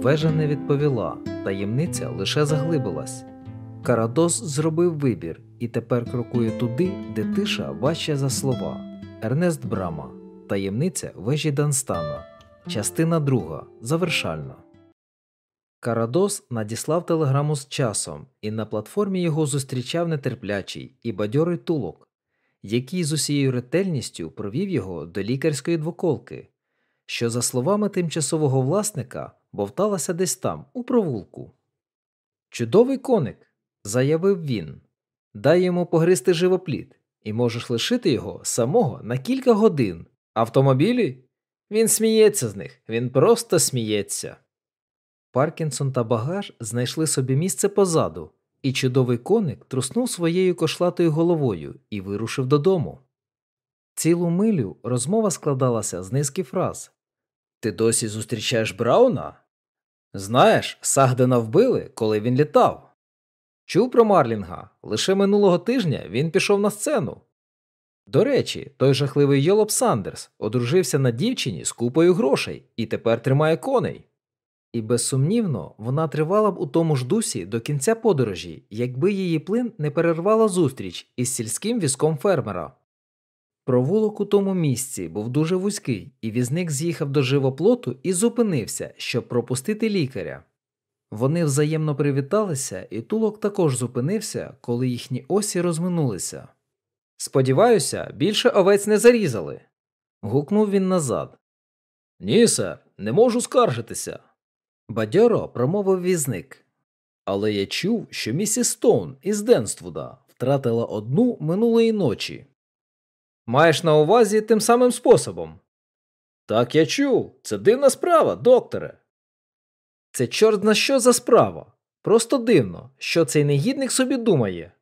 Вежа не відповіла, таємниця лише заглибилась. Карадос зробив вибір і тепер крокує туди, де тиша важча за слова. Ернест Брама, таємниця вежі Данстана, частина друга, завершальна. Карадос надіслав телеграму з часом, і на платформі його зустрічав нетерплячий і бадьорий тулок, який з усією ретельністю провів його до лікарської двоколки, що, за словами тимчасового власника, бовталася десь там, у провулку. Чудовий коник, заявив він, дай йому погризти живопліт, і можеш лишити його самого на кілька годин. Автомобілі? Він сміється з них, він просто сміється. Паркінсон та багаж знайшли собі місце позаду, і чудовий коник труснув своєю кошлатою головою і вирушив додому. Цілу милю розмова складалася з низки фраз Ти досі зустрічаєш Брауна? Знаєш, Сагдена вбили, коли він літав. Чув про Марлінга, лише минулого тижня він пішов на сцену. До речі, той жахливий Йолоп Сандерс одружився на дівчині з купою грошей і тепер тримає коней. І безсумнівно вона тривала б у тому ж дусі до кінця подорожі, якби її плин не перервала зустріч із сільським візком фермера. Провулок у тому місці був дуже вузький, і візник з'їхав до живоплоту і зупинився, щоб пропустити лікаря. Вони взаємно привіталися, і тулок також зупинився, коли їхні осі розминулися. Сподіваюся, більше овець не зарізали. гукнув він назад. Ні, сер, не можу скаржитися. Бадьоро промовив візник. Але я чув, що місіс Стоун із Денствуда втратила одну минулої ночі. Маєш на увазі тим самим способом? Так я чув. Це дивна справа, докторе. Це чорт на що за справа. Просто дивно, що цей негідник собі думає.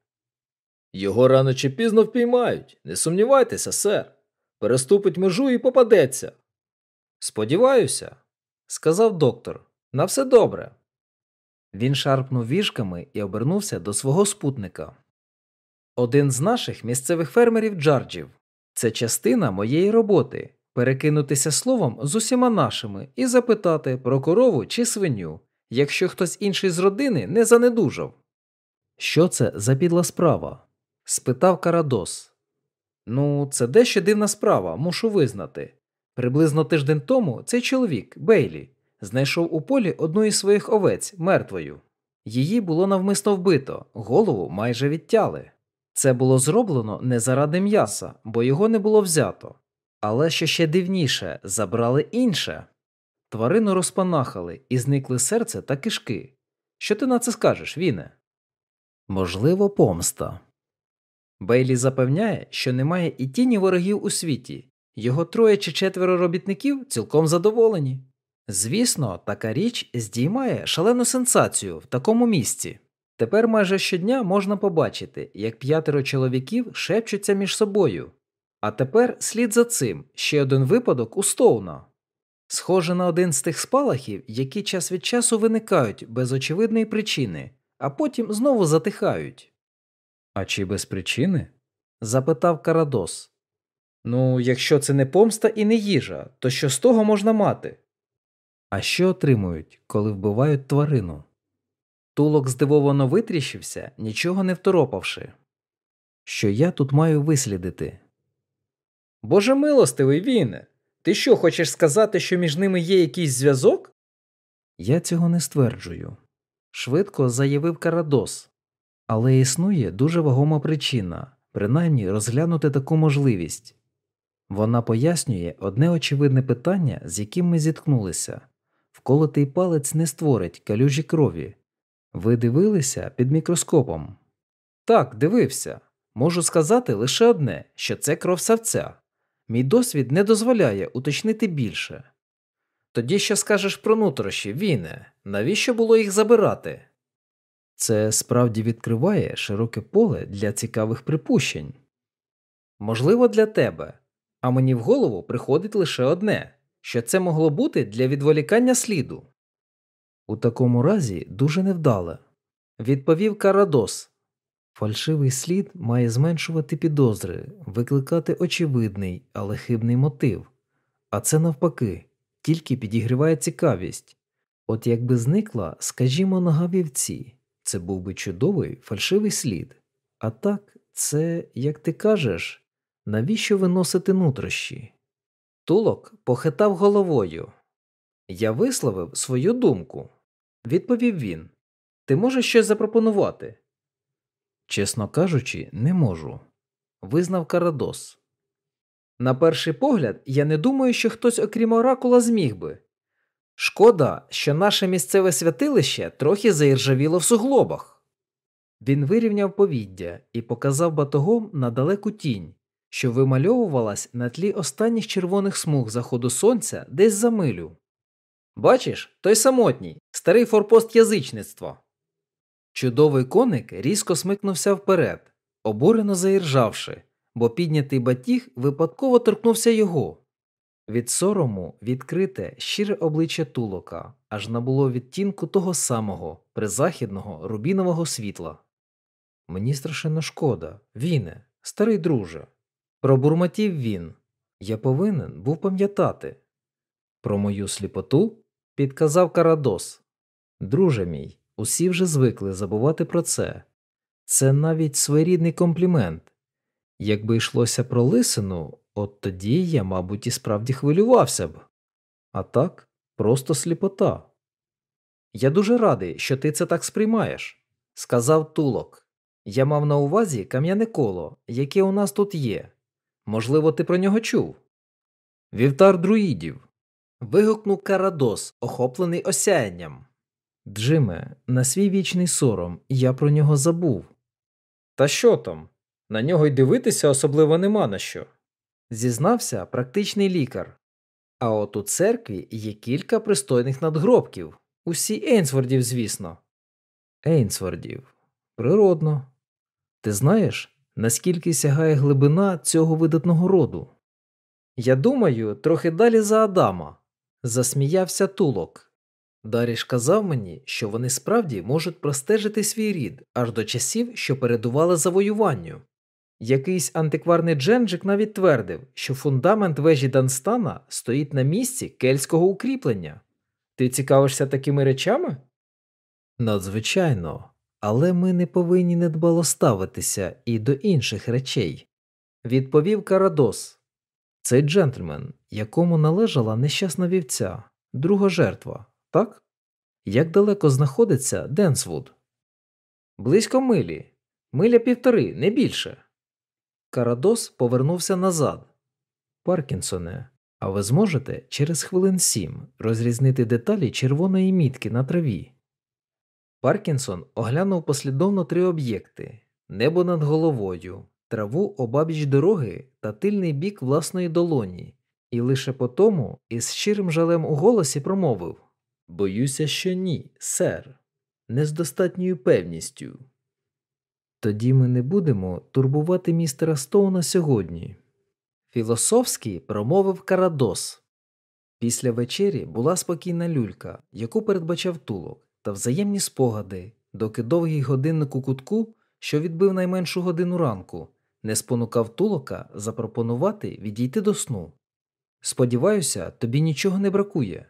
Його рано чи пізно впіймають. Не сумнівайтеся, сер. Переступить межу і попадеться. Сподіваюся, сказав доктор. На все добре. Він шарпнув віжками і обернувся до свого спутника. Один з наших місцевих фермерів Джарджів. Це частина моєї роботи перекинутися словом з усіма нашими і запитати про корову чи свиню, якщо хтось інший з родини не занедужав. Що це за підла справа? спитав Карадос. Ну, це дещо дивна справа, мушу визнати. Приблизно тиждень тому цей чоловік, Бейлі, знайшов у полі одну із своїх овець мертвою. Її було навмисно вбито, голову майже відтяли. Це було зроблено не заради м'яса, бо його не було взято. Але що ще дивніше, забрали інше. Тварину розпанахали і зникли серце та кишки. Що ти на це скажеш, Віне? Можливо, помста. Бейлі запевняє, що немає і тіні ворогів у світі, його троє чи четверо робітників цілком задоволені. Звісно, така річ здіймає шалену сенсацію в такому місці. Тепер майже щодня можна побачити, як п'ятеро чоловіків шепчуться між собою. А тепер слід за цим ще один випадок у Стоуна. Схоже на один з тих спалахів, які час від часу виникають без очевидної причини, а потім знову затихають. А чи без причини? запитав Карадос. Ну, якщо це не помста і не їжа, то що з того можна мати? А що отримують, коли вбивають тварину? Тулок здивовано витріщився, нічого не второпавши. Що я тут маю вислідити? Боже милостивий Віне, ти що хочеш сказати, що між ними є якийсь зв'язок? Я цього не стверджую. Швидко заявив Карадос. Але існує дуже вагома причина, принаймні розглянути таку можливість. Вона пояснює одне очевидне питання, з яким ми зіткнулися вколотий палець не створить калюжі крові. Ви дивилися під мікроскопом? Так, дивився. Можу сказати лише одне, що це кров савця. Мій досвід не дозволяє уточнити більше. Тоді що скажеш про нутрощі, Віне, навіщо було їх забирати? Це справді відкриває широке поле для цікавих припущень. Можливо, для тебе, а мені в голову приходить лише одне що це могло бути для відволікання сліду. У такому разі дуже невдале, відповів Карадос. Фальшивий слід має зменшувати підозри, викликати очевидний, але хибний мотив, а це навпаки, тільки підігріває цікавість. От якби зникла, скажімо, нога вівці, це був би чудовий фальшивий слід. А так, це, як ти кажеш, навіщо виносити нутрощі? Тулок похитав головою. Я висловив свою думку, відповів він. Ти можеш щось запропонувати? Чесно кажучи, не можу, визнав Карадос. На перший погляд, я не думаю, що хтось, окрім оракула, зміг би. Шкода, що наше місцеве святилище трохи заіржавіло в суглобах. Він вирівняв повіддя і показав батогом на далеку тінь, що вимальовувалась на тлі останніх червоних смуг заходу сонця десь за милю. Бачиш, той самотній, старий форпост язичництва. Чудовий коник різко смикнувся вперед, обурено заіржавши, бо піднятий батіг випадково торкнувся його. Від сорому відкрите щире обличчя тулока аж набуло відтінку того самого призахідного рубінового світла. Мені страшенно шкода, Віне, старий друже. Пробурмотів він. Я повинен був пам'ятати. Про мою сліпоту підказав Карадос. Друже мій, усі вже звикли забувати про це. Це навіть своєрідний комплімент. Якби йшлося про лисину, от тоді я, мабуть, і справді хвилювався б. А так, просто сліпота. Я дуже радий, що ти це так сприймаєш, сказав тулок. Я мав на увазі кам'яне коло, яке у нас тут є. Можливо, ти про нього чув. Вівтар друїдів. Вигукнув Карадос, охоплений осяянням. Джиме, на свій вічний сором я про нього забув. Та що там? На нього й дивитися особливо нема на що. Зізнався практичний лікар. А от у церкві є кілька пристойних надгробків. Усі Ейнсвордів, звісно. Ейнсвордів. Природно. Ти знаєш, наскільки сягає глибина цього видатного роду? Я думаю, трохи далі за Адама, засміявся тулок. Даріш казав мені, що вони справді можуть простежити свій рід аж до часів, що передували завоюванню. Якийсь антикварний дженджик навіть твердив, що фундамент вежі Данстана стоїть на місці кельтського укріплення. Ти цікавишся такими речами? Надзвичайно, але ми не повинні недбало ставитися і до інших речей, відповів Карадос. Цей джентльмен, якому належала нещасна вівця, друга жертва, так? Як далеко знаходиться Денсвуд? Близько милі, миля півтори, не більше. Карадос повернувся назад. Паркінсоне, а ви зможете через хвилин сім розрізнити деталі червоної мітки на траві. Паркінсон оглянув послідовно три об'єкти небо над головою, траву обабіч дороги та тильний бік власної долоні, і лише потому із щирим жалем у голосі промовив Боюся, що ні, сер, не з достатньою певністю. Тоді ми не будемо турбувати містера Стоуна сьогодні. Філософський промовив Карадос. Після вечері була спокійна люлька, яку передбачав тулок, та взаємні спогади, доки довгий годинник у кутку, що відбив найменшу годину ранку, не спонукав тулока запропонувати відійти до сну. Сподіваюся, тобі нічого не бракує,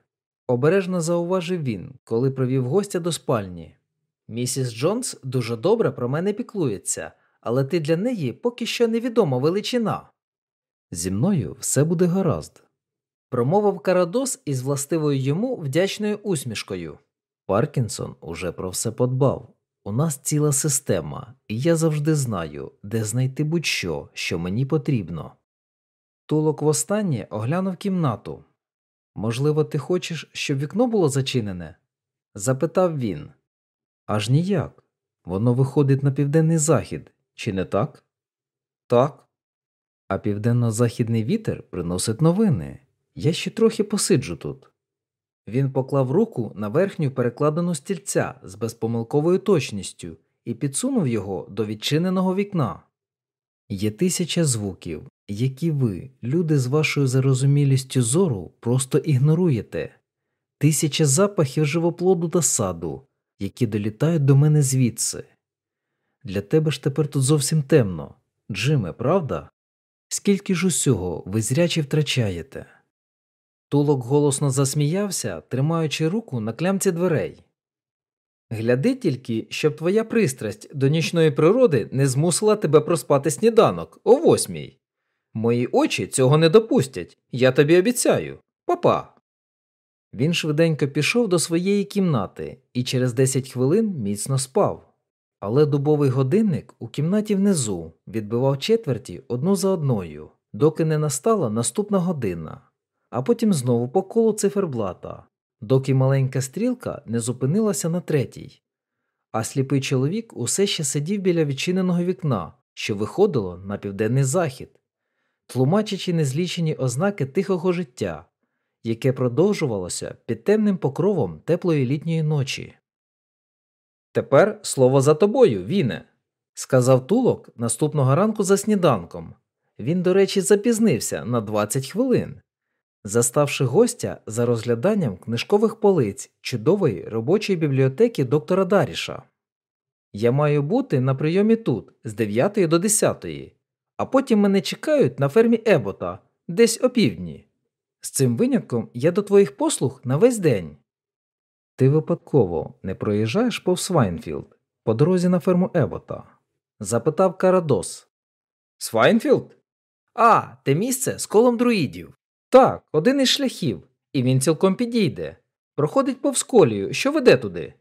обережно зауважив він, коли провів гостя до спальні. Місіс Джонс дуже добре про мене піклується, але ти для неї поки що невідома величина. Зі мною все буде гаразд, промовив Карадос із властивою йому вдячною усмішкою. Паркінсон уже про все подбав. У нас ціла система, і я завжди знаю, де знайти будь-що, що мені потрібно. Тулок востаннє оглянув кімнату. Можливо, ти хочеш, щоб вікно було зачинене? запитав він. Аж ніяк. Воно виходить на південний захід, чи не так? Так. А південно-західний вітер приносить новини. Я ще трохи посиджу тут. Він поклав руку на верхню перекладену стільця з безпомилковою точністю і підсунув його до відчиненого вікна. Є тисяча звуків, які ви, люди з вашою зарозумілістю зору, просто ігноруєте, тисяча запахів живоплоду та саду, які долітають до мене звідси. Для тебе ж тепер тут зовсім темно, Джиме, правда? Скільки ж усього ви зрячі втрачаєте? Тулок голосно засміявся, тримаючи руку на клямці дверей. Гляди тільки, щоб твоя пристрасть до нічної природи не змусила тебе проспати сніданок о восьмій. Мої очі цього не допустять, я тобі обіцяю. Папа. Він швиденько пішов до своєї кімнати і через 10 хвилин міцно спав. Але дубовий годинник у кімнаті внизу відбивав четверті одну за одною, доки не настала наступна година, а потім знову по колу циферблата, доки маленька стрілка не зупинилася на третій. А сліпий чоловік усе ще сидів біля відчиненого вікна, що виходило на південний захід, тлумачачи незлічені ознаки тихого життя, яке продовжувалося під темним покровом теплої літньої ночі. Тепер слово за тобою, Віне, сказав тулок наступного ранку за сніданком. Він, до речі, запізнився на 20 хвилин, заставши гостя за розгляданням книжкових полиць чудової робочої бібліотеки доктора Даріша. Я маю бути на прийомі тут з 9 до 10, а потім мене чекають на фермі Ебота десь опівдні. З цим винятком я до твоїх послуг на весь день. Ти випадково не проїжджаєш повз Свайнфілд по дорозі на ферму Ебота? запитав Карадос. Свайнфілд? А, те місце з колом друїдів. Так, один із шляхів, і він цілком підійде. Проходить повз колію, що веде туди.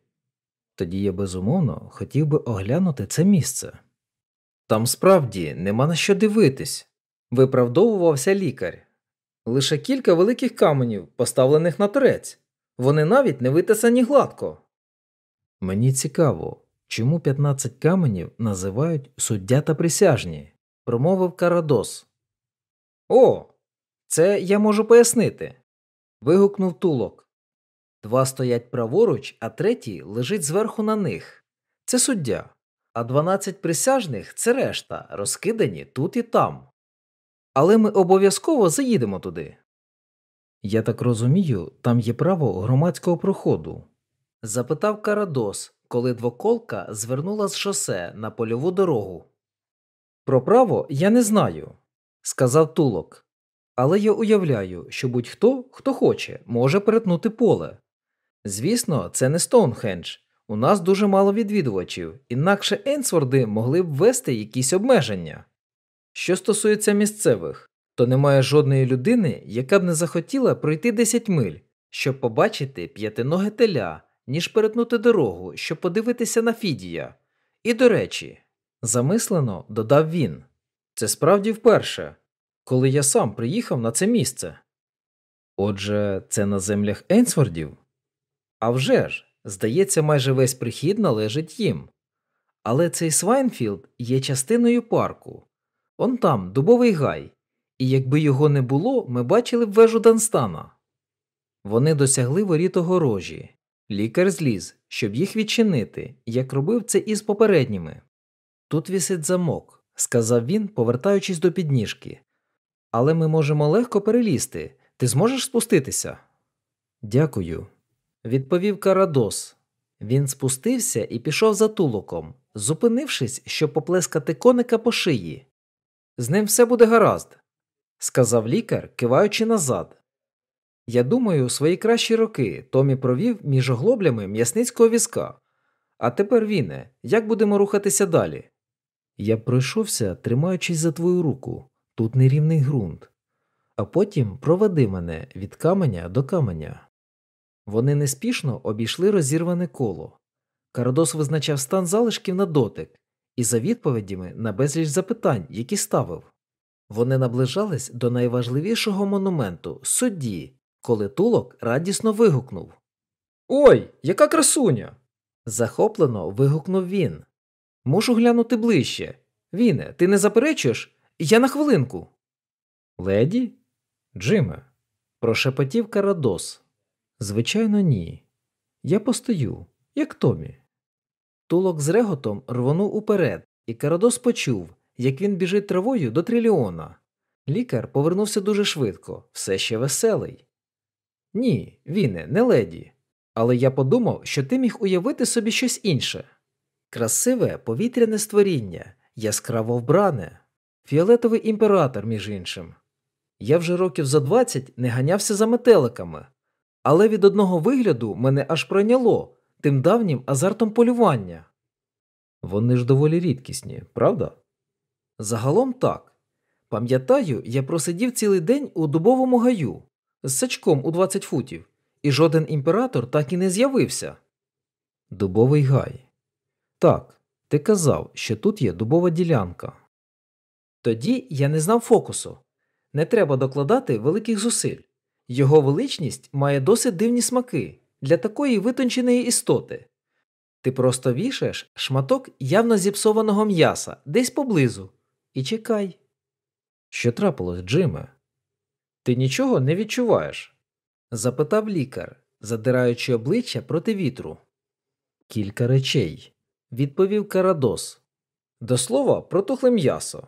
Тоді я безумовно хотів би оглянути це місце. Там справді нема на що дивитись, виправдовувався лікар. Лише кілька великих каменів, поставлених на торець. Вони навіть не витисані гладко. Мені цікаво, чому 15 каменів називають суддя та присяжні, промовив Карадос. О, це я можу пояснити. вигукнув тулок. Два стоять праворуч, а третій лежить зверху на них. Це суддя, а 12 присяжних це решта, розкидані тут і там. Але ми обов'язково заїдемо туди. Я так розумію, там є право громадського проходу? запитав Карадос, коли двоколка звернула з шосе на польову дорогу. Про право я не знаю, сказав тулок, але я уявляю, що будь-хто, хто хоче, може перетнути поле. Звісно, це не Стоунхендж. У нас дуже мало відвідувачів, інакше Енсворди могли б ввести якісь обмеження. Що стосується місцевих, то немає жодної людини, яка б не захотіла пройти 10 миль, щоб побачити п'ятиноге теля, ніж перетнути дорогу, щоб подивитися на Фідія. І до речі, замислено додав він це справді вперше, коли я сам приїхав на це місце. Отже, це на землях Енсвордів? Авжеж, здається, майже весь прихід належить їм. Але цей Свайнфілд є частиною парку. Он там дубовий гай, і якби його не було, ми бачили б вежу Данстана. Вони досягли воріт огорожі. Лікар зліз, щоб їх відчинити, як робив це із попередніми. Тут висить замок, сказав він, повертаючись до підніжки. Але ми можемо легко перелізти. Ти зможеш спуститися? Дякую, відповів Карадос. Він спустився і пішов за тулоком, зупинившись, щоб поплескати коника по шиї. З ним все буде гаразд, сказав лікар, киваючи назад. Я думаю, свої кращі роки Томі провів між оглоблями м'ясницького візка. А тепер, Віне, як будемо рухатися далі? Я пройшовся, тримаючись за твою руку, тут нерівний ґрунт, а потім проведи мене від каменя до каменя. Вони неспішно обійшли розірване коло. Карадос визначав стан залишків на дотик і за відповідями на безліч запитань, які ставив. Вони наближались до найважливішого монументу судді, коли тулок радісно вигукнув Ой, яка красуня! Захоплено вигукнув він. Мушу глянути ближче. Віне, ти не заперечуєш? Я на хвилинку. Леді? Джиме, прошепотів Карадос. Звичайно, ні. Я постою, як Томі. Тулок з реготом рвонув уперед, і Карадос почув, як він біжить травою до трильйона. Лікар повернувся дуже швидко, все ще веселий. Ні, Віне, не леді. Але я подумав, що ти міг уявити собі щось інше. Красиве повітряне створіння, яскраво вбране, фіолетовий імператор, між іншим. Я вже років за 20 не ганявся за метеликами, але від одного вигляду мене аж пройняло тим давнім азартом полювання. Вони ж доволі рідкісні, правда? Загалом так. Пам'ятаю, я просидів цілий день у дубовому гаю з сачком у 20 футів, і жоден імператор так і не з'явився. Дубовий гай. Так, ти казав, що тут є дубова ділянка. Тоді я не знав фокусу. Не треба докладати великих зусиль. Його величність має досить дивні смаки для такої витонченої істоти. Ти просто вішаєш шматок явно зіпсованого м'яса десь поблизу і чекай. Що трапилось, Джиме? Ти нічого не відчуваєш? запитав лікар, задираючи обличчя проти вітру. Кілька речей, відповів Карадос. До слова, протухле м'ясо.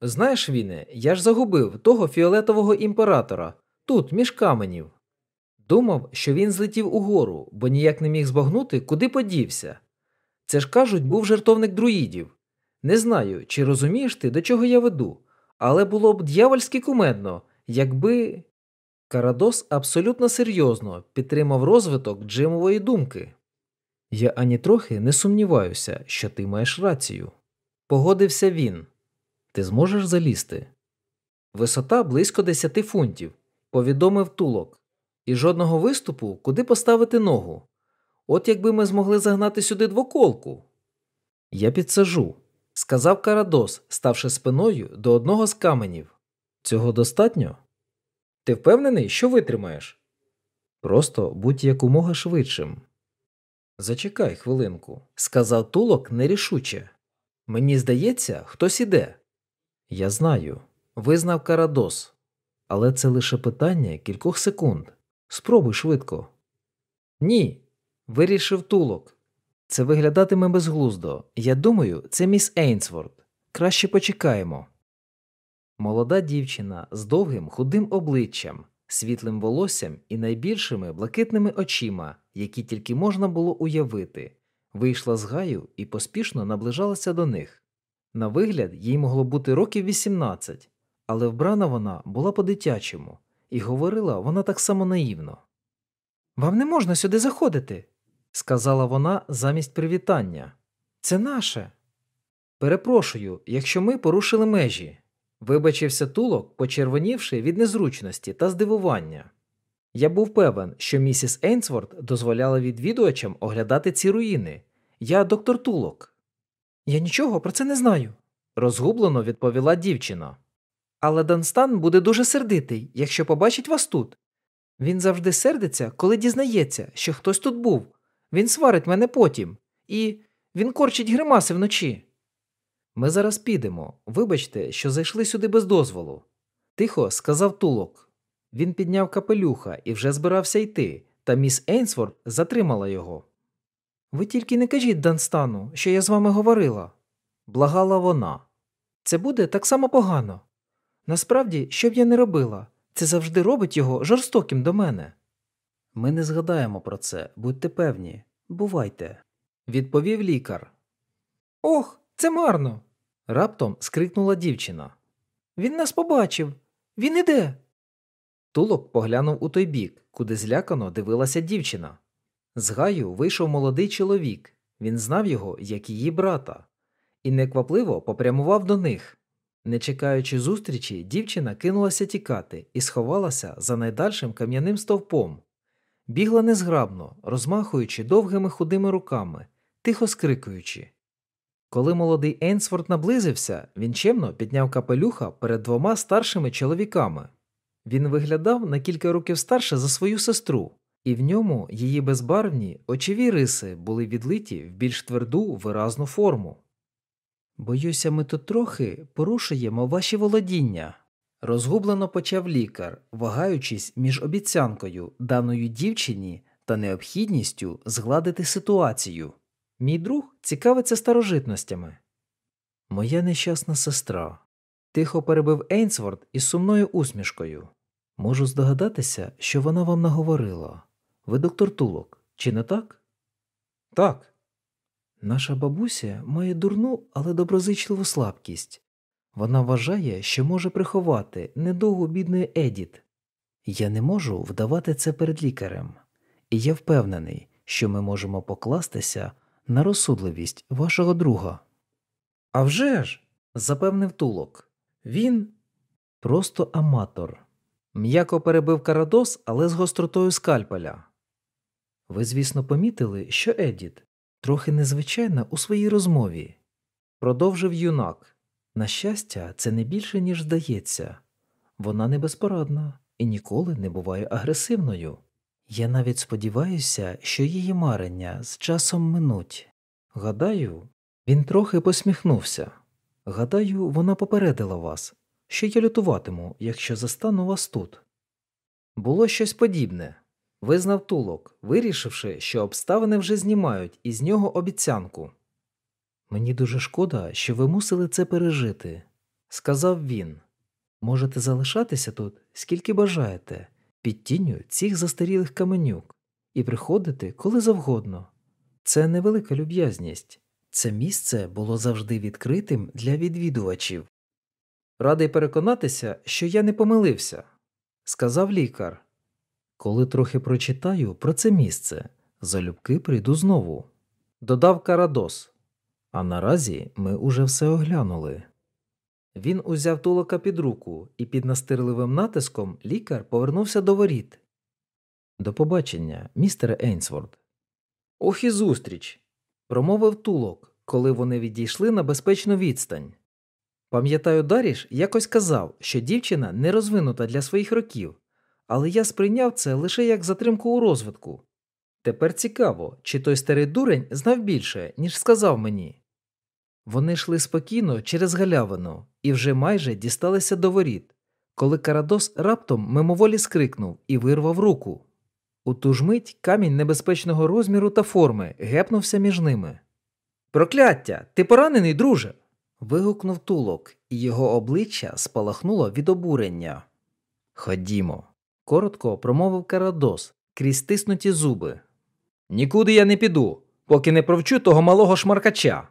Знаєш, Віне, я ж загубив того фіолетового імператора тут, між каменів. Думав, що він злетів угору, бо ніяк не міг збагнути, куди подівся. Це ж кажуть, був жертовник друїдів. Не знаю, чи розумієш ти, до чого я веду, але було б дьявольськи кумедно, якби. Карадос абсолютно серйозно підтримав розвиток Джимової думки. Я ані трохи не сумніваюся, що ти маєш рацію. Погодився він. Ти зможеш залізти? Висота близько 10 фунтів, повідомив тулок, і жодного виступу, куди поставити ногу. От якби ми змогли загнати сюди двоколку. Я підсажу, сказав Карадос, ставши спиною до одного з каменів. Цього достатньо? Ти впевнений, що витримаєш? Просто будь якомога швидшим. Зачекай хвилинку, сказав тулок нерішуче. Мені здається, хтось іде. Я знаю, визнав Карадос, але це лише питання кількох секунд. Спробуй швидко. Ні, вирішив тулок. Це виглядатиме безглуздо. Я думаю, це міс Ейнсворт. Краще почекаємо. Молода дівчина з довгим худим обличчям, світлим волоссям і найбільшими блакитними очима, які тільки можна було уявити, вийшла з гаю і поспішно наближалася до них. На вигляд, їй могло бути років 18, але вбрана вона була по-дитячому, і говорила вона так само наївно. Вам не можна сюди заходити, сказала вона замість привітання. Це наше. Перепрошую, якщо ми порушили межі. Вибачився тулок, почервонівши від незручності та здивування. Я був певен, що місіс Ейнсворт дозволяла відвідувачам оглядати ці руїни. Я доктор Тулок. Я нічого про це не знаю, розгублено відповіла дівчина. Але Данстан буде дуже сердитий, якщо побачить вас тут. Він завжди сердиться, коли дізнається, що хтось тут був. Він сварить мене потім, і він корчить гримаси вночі. Ми зараз підемо. Вибачте, що зайшли сюди без дозволу. Тихо сказав тулок. Він підняв капелюха і вже збирався йти, та міс Ейнсворт затримала його. Ви тільки не кажіть Данстану, що я з вами говорила, благала вона. Це буде так само погано. Насправді, що б я не робила, це завжди робить його жорстоким до мене. Ми не згадаємо про це, будьте певні. Бувайте, відповів лікар. Ох, це марно. раптом скрикнула дівчина. Він нас побачив. Він іде. Тулок поглянув у той бік, куди злякано дивилася дівчина. З гаю вийшов молодий чоловік, він знав його, як її брата, і неквапливо попрямував до них. Не чекаючи зустрічі, дівчина кинулася тікати і сховалася за найдальшим кам'яним стовпом. Бігла незграбно, розмахуючи довгими худими руками, тихо скрикуючи. Коли молодий Ейнсворт наблизився, він чемно підняв капелюха перед двома старшими чоловіками. Він виглядав на кілька років старше за свою сестру, і в ньому її безбарвні очеві риси були відлиті в більш тверду виразну форму. Боюся, ми тут трохи порушуємо ваші володіння, розгублено почав лікар, вагаючись між обіцянкою, даною дівчині та необхідністю згладити ситуацію. Мій друг цікавиться старожитностями. Моя нещасна сестра. Тихо перебив Ейнсворт із сумною усмішкою. Можу здогадатися, що вона вам наговорила. Ви доктор Тулок, чи не так? Так. Наша бабуся має дурну, але доброзичливу слабкість. Вона вважає, що може приховати недовгу бідної Едіт. Я не можу вдавати це перед лікарем, і я впевнений, що ми можемо покластися на розсудливість вашого друга. «А вже ж!» – запевнив тулок. Він просто аматор. М'яко перебив Карадос, але з гостротою скальпеля. Ви, звісно, помітили, що Едіт трохи незвичайна у своїй розмові, продовжив юнак. На щастя, це не більше, ніж здається. Вона не безпорадна і ніколи не буває агресивною. Я навіть сподіваюся, що її марення з часом минуть. Гадаю, він трохи посміхнувся. Гадаю, вона попередила вас, що я лютуватиму, якщо застану вас тут. Було щось подібне. Визнав тулок, вирішивши, що обставини вже знімають із нього обіцянку. Мені дуже шкода, що ви мусили це пережити, сказав він. Можете залишатися тут, скільки бажаєте, під тінню цих застарілих каменюк, і приходити коли завгодно. Це невелика люб'язність. Це місце було завжди відкритим для відвідувачів. Радий переконатися, що я не помилився, сказав лікар. Коли трохи прочитаю про це місце, залюбки прийду знову. Додав Карадос. А наразі ми уже все оглянули. Він узяв тулока під руку, і під настирливим натиском лікар повернувся до воріт. До побачення, містере Ейнсворд. Ох і зустріч. промовив тулок, коли вони відійшли на безпечну відстань. Пам'ятаю, Даріш якось казав, що дівчина не розвинута для своїх років, але я сприйняв це лише як затримку у розвитку. Тепер цікаво, чи той старий дурень знав більше, ніж сказав мені. Вони йшли спокійно через галявину і вже майже дісталися до воріт, коли Карадос раптом мимоволі скрикнув і вирвав руку. У ту ж мить камінь небезпечного розміру та форми гепнувся між ними. Прокляття! Ти поранений, друже. вигукнув тулок, і його обличчя спалахнуло від обурення. Ходімо, коротко промовив Карадос крізь стиснуті зуби. Нікуди я не піду, поки не провчу того малого шмаркача.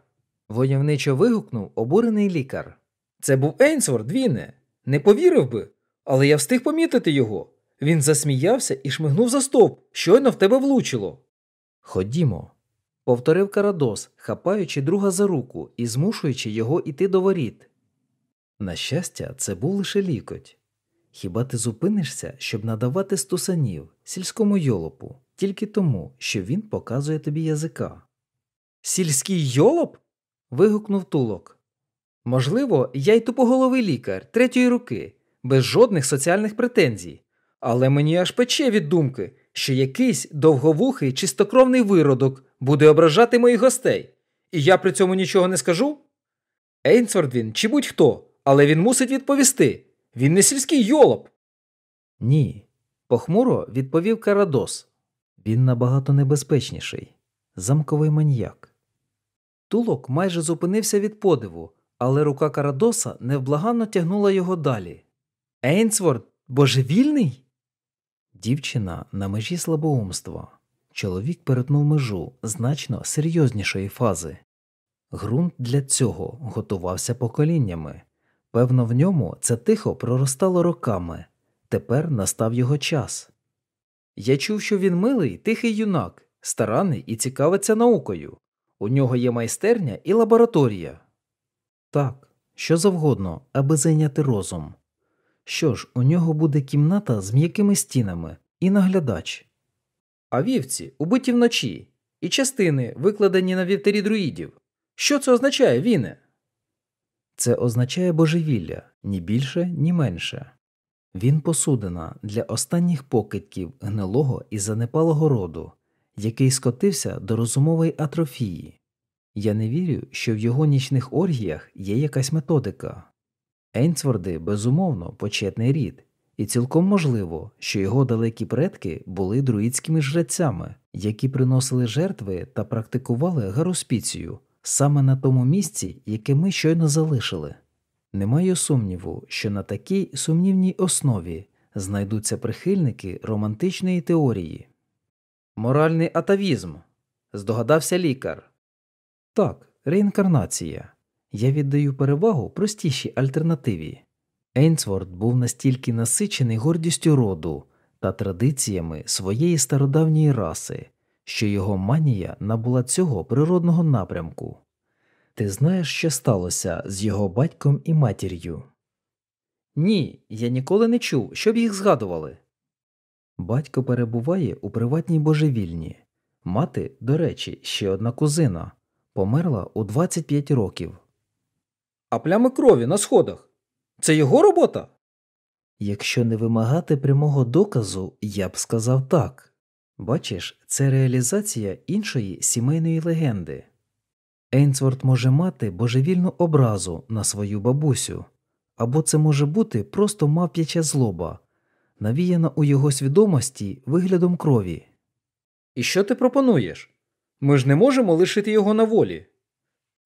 войовничо вигукнув обурений лікар. Це був Ейнсворд, Віне. Не повірив би, але я встиг помітити його. Він засміявся і шмигнув за стовп, щойно в тебе влучило. Ходімо, повторив Карадос, хапаючи друга за руку і змушуючи його іти до воріт. На щастя, це був лише лікоть. Хіба ти зупинишся, щоб надавати стусанів сільському йолопу, тільки тому, що він показує тобі язика? Сільський йолоп? вигукнув тулок. Можливо, я й тупоголовий лікар третьої руки, без жодних соціальних претензій, але мені аж пече від думки, що якийсь довговухий чистокровний виродок буде ображати моїх гостей, і я при цьому нічого не скажу? Ейнсворд він чи будь-хто, але він мусить відповісти. Він не сільський йолоп. Ні, похмуро відповів Карадос. Він набагато небезпечніший, замковий маньяк. Тулок майже зупинився від подиву, але рука Карадоса невблаганно тягнула його далі. Ейнсворд божевільний? Дівчина на межі слабоумства. Чоловік перетнув межу значно серйознішої фази. Ґрунт для цього готувався поколіннями. Певно, в ньому це тихо проростало роками. Тепер настав його час. Я чув, що він милий, тихий юнак, старанний і цікавиться наукою. У нього є майстерня і лабораторія. Так, що завгодно, аби зайняти розум. Що ж, у нього буде кімната з м'якими стінами і наглядач. А вівці убиті вночі, і частини, викладені на вівтарі друїдів. Що це означає, Віне? Це означає божевілля ні більше, ні менше. Він посудина для останніх покидьків гнилого і занепалого роду, який скотився до розумової атрофії. Я не вірю, що в його нічних оргіях є якась методика. Ейнсворди, безумовно, почетний рід, і цілком можливо, що його далекі предки були друїдськими жрецями, які приносили жертви та практикували гароспіцію саме на тому місці, яке ми щойно залишили. Немає сумніву, що на такій сумнівній основі знайдуться прихильники романтичної теорії. Моральний атавізм, здогадався лікар. Так, реінкарнація. Я віддаю перевагу простішій альтернативі. Ейнсворт був настільки насичений гордістю роду та традиціями своєї стародавньої раси, що його манія набула цього природного напрямку. Ти знаєш, що сталося з його батьком і матір'ю? Ні, я ніколи не чув, щоб їх згадували. Батько перебуває у приватній божевільні. Мати, до речі, ще одна кузина, померла у 25 років. А плями крові на сходах це його робота? Якщо не вимагати прямого доказу, я б сказав так. Бачиш, це реалізація іншої сімейної легенди. Ейнсворт може мати божевільну образу на свою бабусю, або це може бути просто мавп'яча злоба, навіяна у його свідомості виглядом крові. І що ти пропонуєш? Ми ж не можемо лишити його на волі.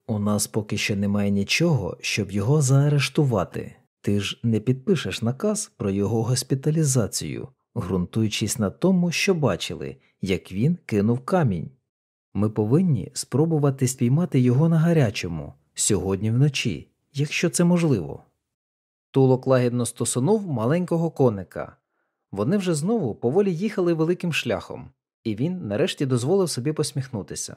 У нас поки що немає нічого, щоб його заарештувати. Ти ж не підпишеш наказ про його госпіталізацію, ґрунтуючись на тому, що бачили, як він кинув камінь. Ми повинні спробувати спіймати його на гарячому сьогодні вночі, якщо це можливо. Тулок лагідно стосунув маленького коника. Вони вже знову поволі їхали великим шляхом, і він нарешті дозволив собі посміхнутися.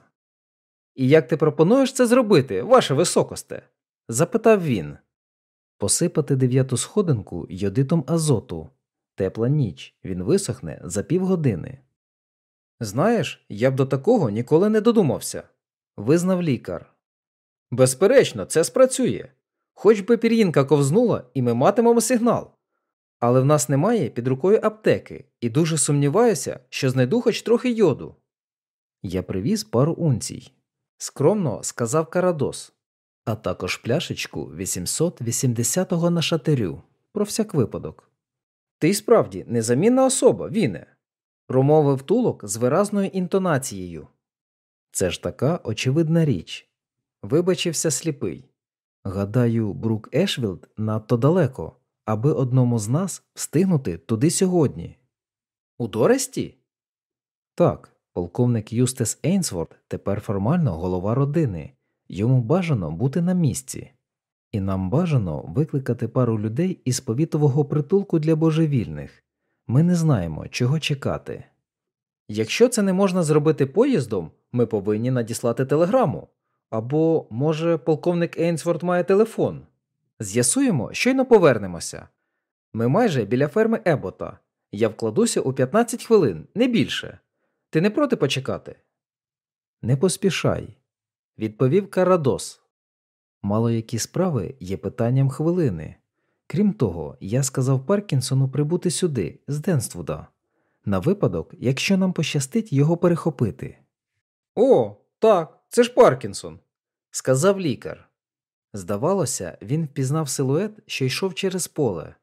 І як ти пропонуєш це зробити, ваше високосте? запитав він. Посипати дев'яту сходинку йодитом азоту. Тепла ніч, він висохне за півгодини. Знаєш, я б до такого ніколи не додумався, визнав лікар. Безперечно, це спрацює. Хоч би пір'їнка ковзнула, і ми матимемо сигнал. Але в нас немає під рукою аптеки, і дуже сумніваюся, що знайду хоч трохи йоду. Я привіз пару унцій, скромно сказав Карадос, а також пляшечку 880-го на шатирю, про всяк випадок. Ти справді незамінна особа, Віне, промовив тулок з виразною інтонацією. Це ж така очевидна річ. Вибачився сліпий. Гадаю, Брук Ешвілд надто далеко, аби одному з нас встигнути туди сьогодні. У Доресті? Так, полковник Юстес Ейнсворт тепер формально голова родини, йому бажано бути на місці, і нам бажано викликати пару людей із повітового притулку для божевільних. Ми не знаємо, чого чекати. Якщо це не можна зробити поїздом, ми повинні надіслати телеграму. Або, може, полковник Ейнсворт має телефон. З'ясуємо, щойно повернемося. Ми майже біля ферми Ебота. Я вкладуся у 15 хвилин, не більше. Ти не проти почекати? Не поспішай, відповів Карадос. Мало які справи є питанням хвилини. Крім того, я сказав Паркінсону прибути сюди, з Денствуда, на випадок, якщо нам пощастить його перехопити. О, так, це ж Паркінсон, сказав лікар. Здавалося, він впізнав силует, що йшов через поле.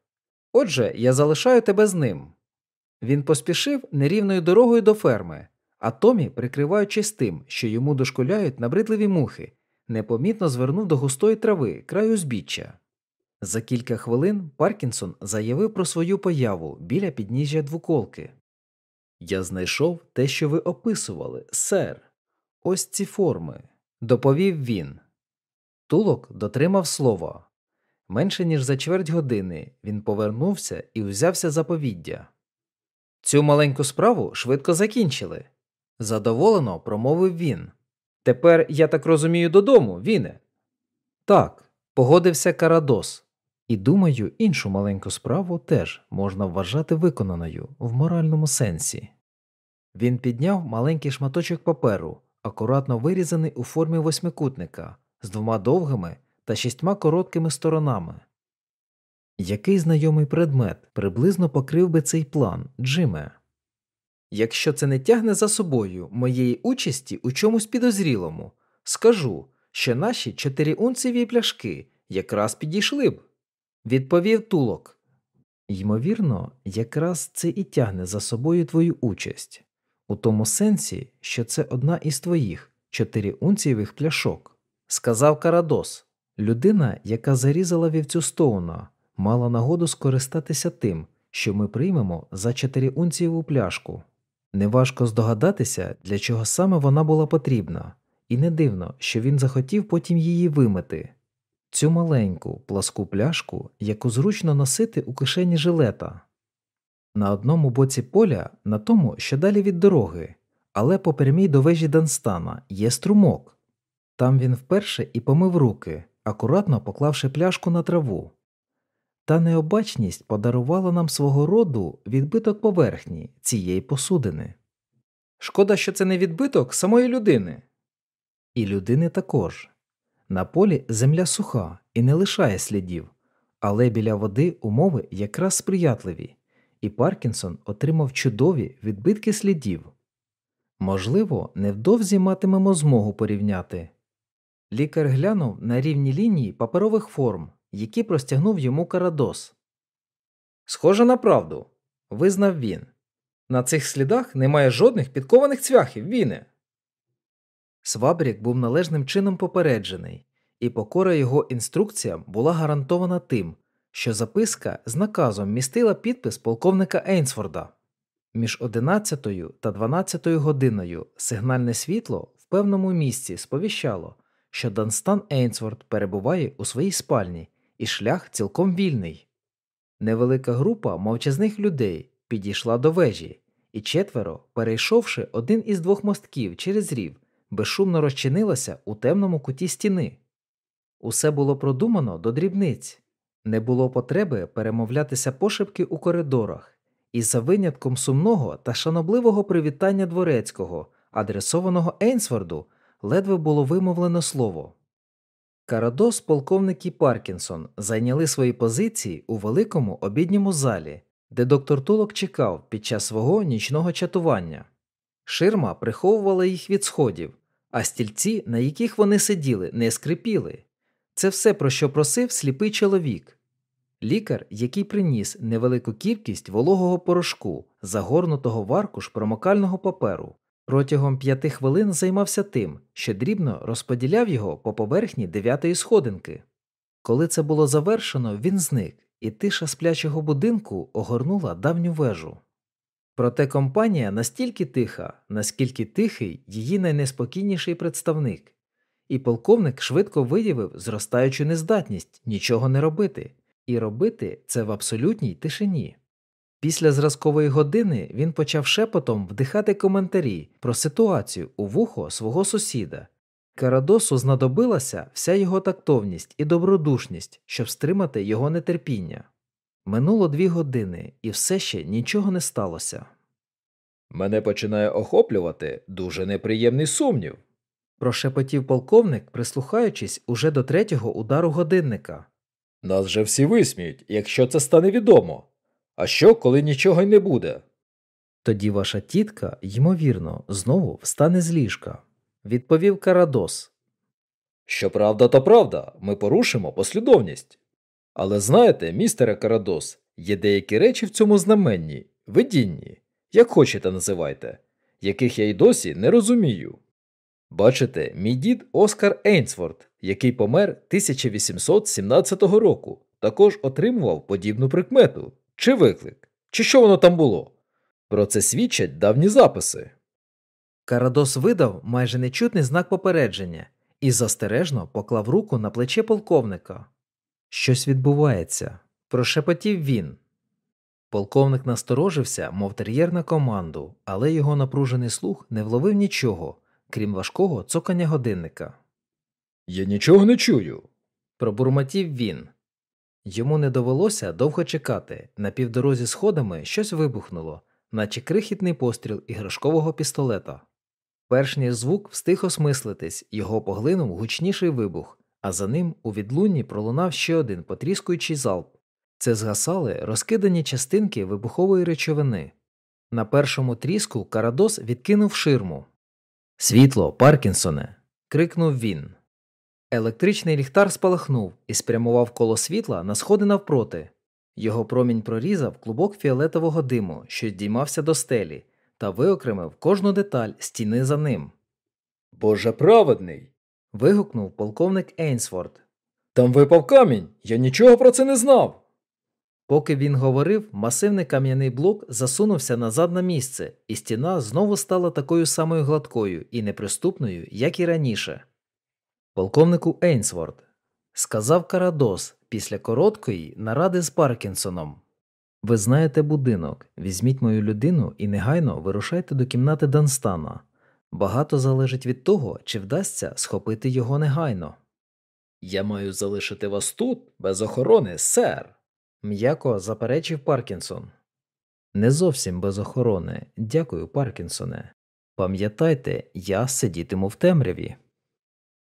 Отже, я залишаю тебе з ним. Він поспішив нерівною дорогою до ферми, а Томі, прикриваючись тим, що йому дошкуляють набридливі мухи, непомітно звернув до густої трави краю збіччя. За кілька хвилин Паркінсон заявив про свою появу біля підніжжя двуколки. Я знайшов те, що ви описували, сер. Ось ці форми, доповів він. Тулок дотримав слова. Менше ніж за чверть години він повернувся і взявся за повіддя. Цю маленьку справу швидко закінчили, задоволено промовив він. Тепер, я так розумію, додому, Віне. Так, погодився Карадос, і думаю, іншу маленьку справу теж можна вважати виконаною в моральному сенсі. Він підняв маленький шматочок паперу, акуратно вирізаний у формі восьмикутника, з двома довгими та шістьма короткими сторонами. Який знайомий предмет приблизно покрив би цей план, Джиме? Якщо це не тягне за собою моєї участі у чомусь підозрілому, скажу, що наші чотириунцеві пляшки якраз підійшли б, відповів тулок. Ймовірно, якраз це і тягне за собою твою участь, у тому сенсі, що це одна із твоїх чотириунцівих пляшок, сказав Карадос. Людина, яка зарізала вівцю Стоуна, мала нагоду скористатися тим, що ми приймемо за чотириунцієву пляшку. Неважко здогадатися, для чого саме вона була потрібна, і не дивно, що він захотів потім її вимити. цю маленьку пласку пляшку, яку зручно носити у кишені жилета. На одному боці поля, на тому, що далі від дороги, але по прямій до вежі Данстана є струмок. Там він вперше і помив руки, акуратно поклавши пляшку на траву. Та необачність подарувала нам свого роду відбиток поверхні цієї посудини. Шкода, що це не відбиток самої людини. І людини також. На полі земля суха і не лишає слідів, але біля води умови якраз сприятливі, і Паркінсон отримав чудові відбитки слідів. Можливо, невдовзі матимемо змогу порівняти. Лікар глянув на рівні лінії паперових форм, які простягнув йому Карадос. Схоже на правду, визнав він. На цих слідах немає жодних підкованих цвяхів, Віне. Свабрік був належним чином попереджений, і покора його інструкціям була гарантована тим, що записка з наказом містила підпис полковника Ейнсфорда. Між 11 та 12 годиною сигнальне світло в певному місці сповіщало, що Данстан Ейнсворт перебуває у своїй спальні і шлях цілком вільний. Невелика група мовчазних людей підійшла до вежі, і четверо, перейшовши один із двох мостків через рів, безшумно розчинилася у темному куті стіни. Усе було продумано до дрібниць, не було потреби перемовлятися пошепки у коридорах, і за винятком сумного та шанобливого привітання дворецького, адресованого Ейнсворду, ледве було вимовлено слово. Карадос, полковник і Паркінсон зайняли свої позиції у великому обідньому залі, де доктор Тулок чекав під час свого нічного чатування. Ширма приховувала їх від сходів, а стільці, на яких вони сиділи, не скрипіли. Це все, про що просив сліпий чоловік. Лікар, який приніс невелику кількість вологого порошку, загорнутого в аркуш промокального паперу, протягом п'яти хвилин займався тим, що дрібно розподіляв його по поверхні дев'ятої сходинки. Коли це було завершено, він зник, і тиша сплячого будинку огорнула давню вежу. Проте компанія настільки тиха, наскільки тихий її найнеспокійніший представник, і полковник швидко виявив зростаючу нездатність нічого не робити, і робити це в абсолютній тишині. Після зразкової години він почав шепотом вдихати коментарі про ситуацію у вухо свого сусіда. Карадосу знадобилася вся його тактовність і добродушність, щоб стримати його нетерпіння. Минуло дві години, і все ще нічого не сталося. Мене починає охоплювати дуже неприємний сумнів. Прошепотів полковник, прислухаючись уже до третього удару годинника. Нас же всі висміють, якщо це стане відомо. А що, коли нічого й не буде? Тоді ваша тітка, ймовірно, знову встане з ліжка, відповів Карадос. Що правда, то правда, ми порушимо послідовність. Але знаєте, містере Карадос, є деякі речі в цьому знаменні, видінні, як хочете називайте, яких я й досі не розумію. Бачите, мій дід Оскар Ейнсворт, який помер 1817 року, також отримував подібну прикмету чи виклик, чи що воно там було. Про це свідчать давні записи. Карадос видав майже нечутний знак попередження і застережно поклав руку на плече полковника. Щось відбувається, прошепотів він. Полковник насторожився, мов тер'єр на команду, але його напружений слух не вловив нічого, крім важкого цокання годинника. Я нічого не чую. Пробурмотів він. Йому не довелося довго чекати. На півдорозі сходами щось вибухнуло, наче крихітний постріл іграшкового пістолета. Перш звук встиг осмислитись, його поглинув гучніший вибух, а за ним у відлунні пролунав ще один потріскуючий залп. Це згасали розкидані частинки вибухової речовини. На першому тріску Карадос відкинув ширму. Світло, Паркінсоне. крикнув він. Електричний ліхтар спалахнув і спрямував коло світла на сходи навпроти. Його промінь прорізав клубок фіолетового диму, що здіймався до стелі, та виокремив кожну деталь стіни за ним. Боже праведний. вигукнув полковник Ейнсворт. Там випав камінь, я нічого про це не знав. Поки він говорив, масивний кам'яний блок засунувся назад на місце, і стіна знову стала такою самою гладкою і неприступною, як і раніше. Полковнику Ейнсворт, сказав Карадос після короткої наради з Паркінсоном. Ви знаєте будинок, візьміть мою людину і негайно вирушайте до кімнати Данстана. Багато залежить від того, чи вдасться схопити його негайно. Я маю залишити вас тут, без охорони, сер. М'яко заперечив Паркінсон. Не зовсім без охорони. Дякую, Паркінсоне. Пам'ятайте, я сидітиму в темряві.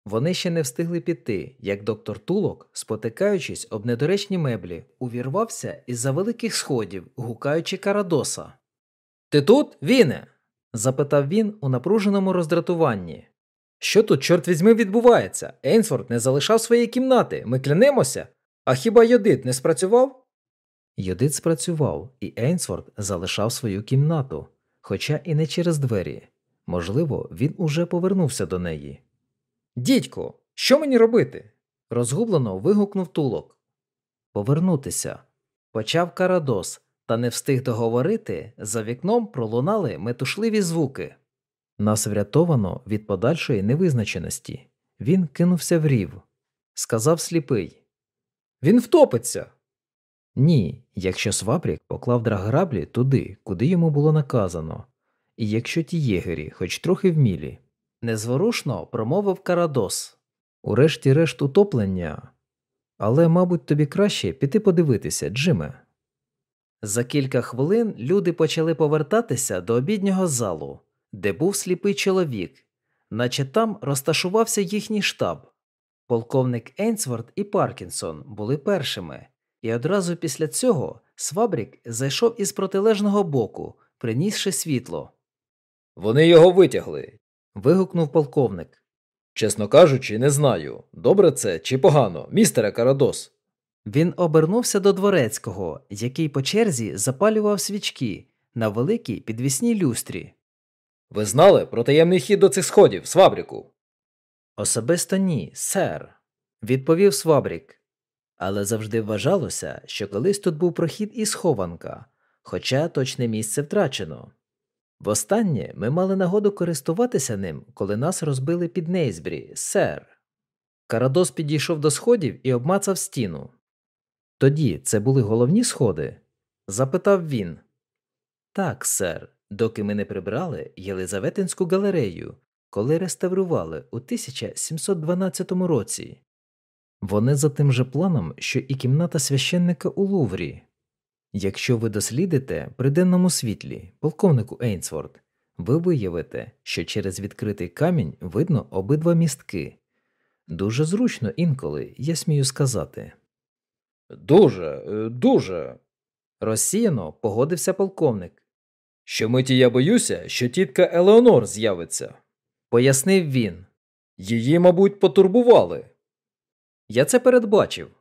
Вони ще не встигли піти, як доктор Тулок, спотикаючись об недоречні меблі, увірвався із за великих сходів, гукаючи Карадоса. Ти тут, Віне? запитав він у напруженому роздратуванні. Що тут, чорт візьми, відбувається? Ейнсворт не залишав своєї кімнати, ми клянемося. А хіба Йодит не спрацював? Йодит спрацював, і Ейнсворт залишав свою кімнату, хоча і не через двері. Можливо, він уже повернувся до неї. Дідько, що мені робити? розгублено вигукнув тулок. Повернутися. Почав Карадос, та не встиг договорити, за вікном пролунали метушливі звуки. Нас врятовано від подальшої невизначеності. Він кинувся в рів. Сказав сліпий. Він втопиться. Ні, якщо Свабрік поклав драграблі туди, куди йому було наказано, і якщо ті єгері хоч трохи вмілі. Незворушно промовив Карадос. Урешті-решт утоплення. Але, мабуть, тобі краще піти подивитися, Джиме. За кілька хвилин люди почали повертатися до обіднього залу, де був сліпий чоловік, наче там розташувався їхній штаб. Полковник Ейнсворт і Паркінсон були першими, і одразу після цього Свабрік зайшов із протилежного боку, принісши світло. Вони його витягли. Вигукнув полковник. Чесно кажучи, не знаю, добре це чи погано, містере Карадос. Він обернувся до дворецького, який по черзі запалював свічки на великій підвісній люстрі. Ви знали про таємний хід до цих сходів, Свабріку? Особисто ні, сер, відповів Свабрік. Але завжди вважалося, що колись тут був прохід і схованка, хоча точне місце втрачено. Востаннє ми мали нагоду користуватися ним, коли нас розбили під Нейсбрі, сер. Карадос підійшов до сходів і обмацав стіну. Тоді це були головні сходи? запитав він. Так, сер, доки ми не прибрали Єлизаветинську галерею, коли реставрували у 1712 році. Вони за тим же планом, що і кімната священника у Луврі. Якщо ви дослідите при денному світлі, полковнику Ейнсворт, ви виявите, що через відкритий камінь видно обидва містки. Дуже зручно інколи, я смію сказати. Дуже, е, дуже. Розсіяно погодився полковник. Щомиті я боюся, що тітка Елеонор з'явиться, пояснив він. Її, мабуть, потурбували. Я це передбачив,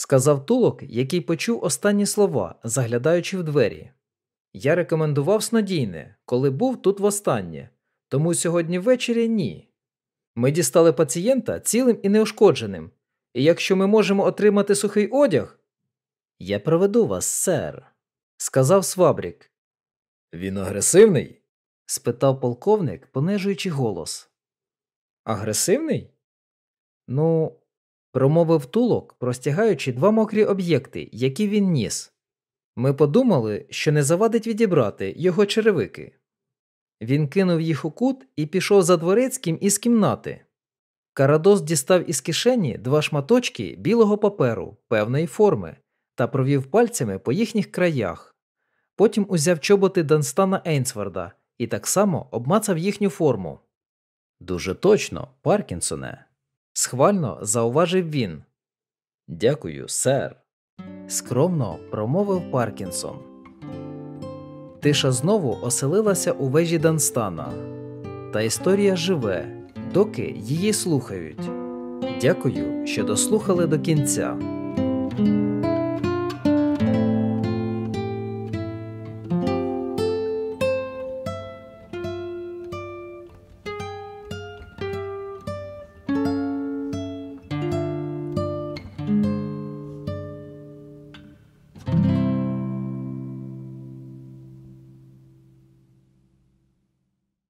сказав тулок, який почув останні слова, заглядаючи в двері. Я рекомендував снодійне, коли був тут востаннє, тому сьогодні ввечері ні. Ми дістали пацієнта цілим і неушкодженим, і якщо ми можемо отримати сухий одяг. Я проведу вас, сер, сказав Свабрік. Він агресивний? спитав полковник, понижуючи голос. Агресивний? Ну, промовив тулок, простягаючи два мокрі об'єкти, які він ніс. Ми подумали, що не завадить відібрати його черевики. Він кинув їх у кут і пішов за дворецьким із кімнати. Карадос дістав із кишені два шматочки білого паперу певної форми та провів пальцями по їхніх краях. Потім узяв чоботи Данстана Ейнсворда і так само обмацав їхню форму. Дуже точно, Паркінсоне, схвально зауважив він. Дякую, сер. Скромно промовив Паркінсон. Тиша знову оселилася у вежі Данстана. Та історія живе, доки її слухають. Дякую, що дослухали до кінця.